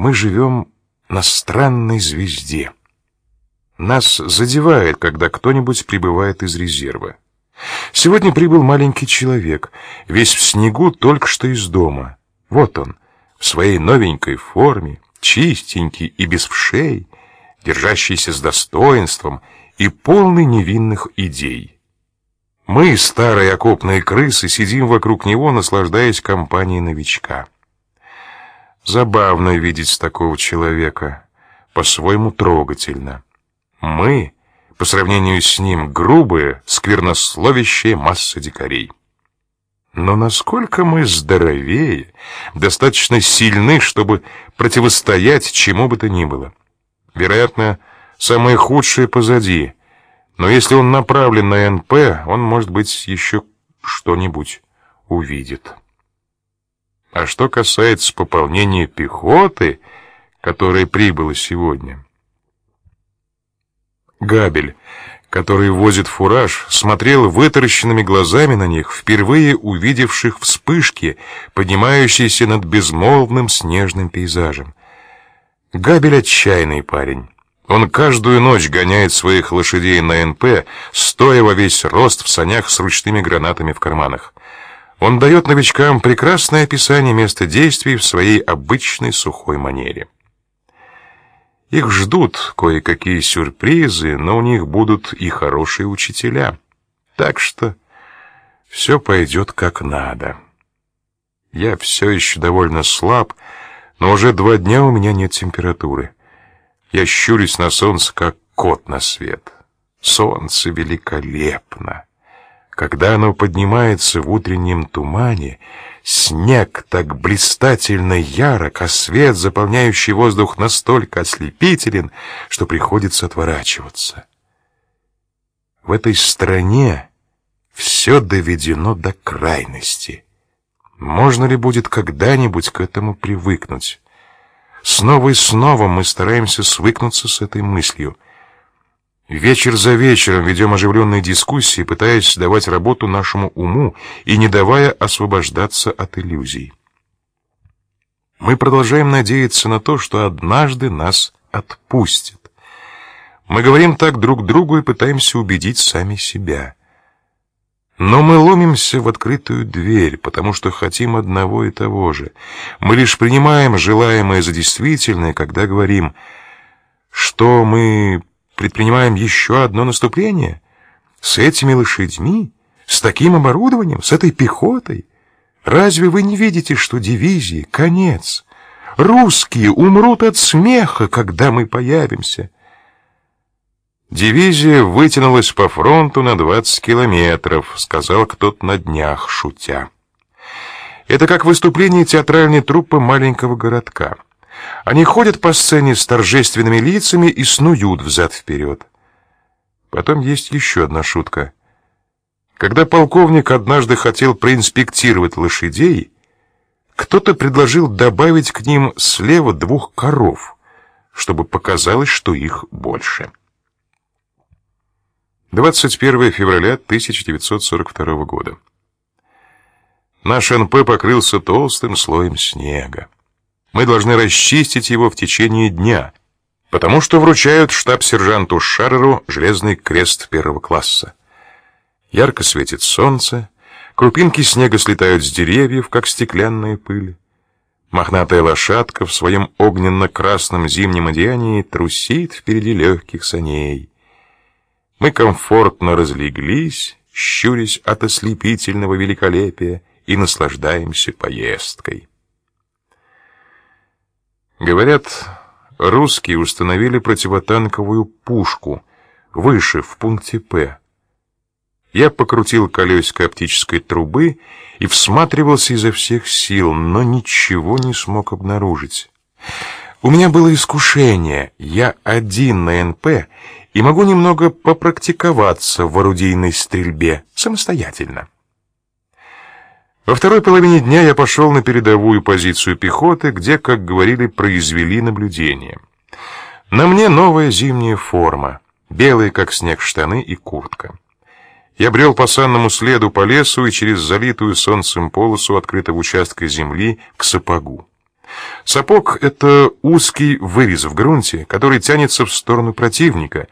Мы живем на странной звезде. Нас задевает, когда кто-нибудь прибывает из резерва. Сегодня прибыл маленький человек, весь в снегу, только что из дома. Вот он, в своей новенькой форме, чистенький и без вшей, держащийся с достоинством и полный невинных идей. Мы, старые окопные крысы, сидим вокруг него, наслаждаясь компанией новичка. Забавно видеть такого человека, по-своему трогательно. Мы, по сравнению с ним, грубые, сквернословящие масса дикарей. Но насколько мы здоровее, достаточно сильны, чтобы противостоять чему бы то ни было. Вероятно, самое худшее позади. Но если он направлен на НП, он, может быть, еще что-нибудь увидит. А что касается пополнения пехоты, которая прибыла сегодня... Габель, который возит фураж, смотрел вытаращенными глазами на них, впервые увидевших вспышки, поднимающиеся над безмолвным снежным пейзажем. Габель отчаянный парень. Он каждую ночь гоняет своих лошадей на НП, стоя во весь рост в санях с ручными гранатами в карманах. Он дает новичкам прекрасное описание места действий в своей обычной сухой манере. Их ждут кое-какие сюрпризы, но у них будут и хорошие учителя. Так что все пойдет как надо. Я все еще довольно слаб, но уже два дня у меня нет температуры. Я щурюсь на солнце, как кот на свет. Солнце великолепно. Когда оно поднимается в утреннем тумане, снег так блистательно ярок, а свет, заполняющий воздух, настолько ослепителен, что приходится отворачиваться. В этой стране все доведено до крайности. Можно ли будет когда-нибудь к этому привыкнуть? Снова и снова мы стараемся свыкнуться с этой мыслью — Вечер за вечером ведем оживленные дискуссии, пытаясь давать работу нашему уму и не давая освобождаться от иллюзий. Мы продолжаем надеяться на то, что однажды нас отпустят. Мы говорим так друг другу и пытаемся убедить сами себя. Но мы ломимся в открытую дверь, потому что хотим одного и того же. Мы лишь принимаем желаемое за действительное, когда говорим, что мы предпринимаем еще одно наступление? С этими лошадьми? С таким оборудованием? С этой пехотой? Разве вы не видите, что дивизии — конец? Русские умрут от смеха, когда мы появимся. Дивизия вытянулась по фронту на 20 километров, сказал кто-то на днях, шутя. Это как выступление театральной труппы маленького городка. Они ходят по сцене с торжественными лицами и снуют взад-вперед. Потом есть еще одна шутка. Когда полковник однажды хотел проинспектировать лошадей, кто-то предложил добавить к ним слева двух коров, чтобы показалось, что их больше. 21 февраля 1942 года. Наш НП покрылся толстым слоем снега. Мы должны расчистить его в течение дня, потому что вручают штаб-сержанту Шареру железный крест первого класса. Ярко светит солнце, крупинки снега слетают с деревьев, как стеклянная пыль. Мохнатая лошадка в своем огненно-красном зимнем одеянии трусит впереди легких саней. Мы комфортно разлеглись, щурясь от ослепительного великолепия, и наслаждаемся поездкой. Говорят, русские установили противотанковую пушку выше, в пункте П. Я покрутил колесико оптической трубы и всматривался изо всех сил, но ничего не смог обнаружить. У меня было искушение, я один на НП и могу немного попрактиковаться в орудийной стрельбе самостоятельно. Во второй половине дня я пошел на передовую позицию пехоты, где, как говорили, произвели наблюдение. На мне новая зимняя форма, белые, как снег, штаны и куртка. Я брел по санному следу по лесу и через залитую солнцем полосу открытого участка земли к сапогу. Сапог — это узкий вырез в грунте, который тянется в сторону противника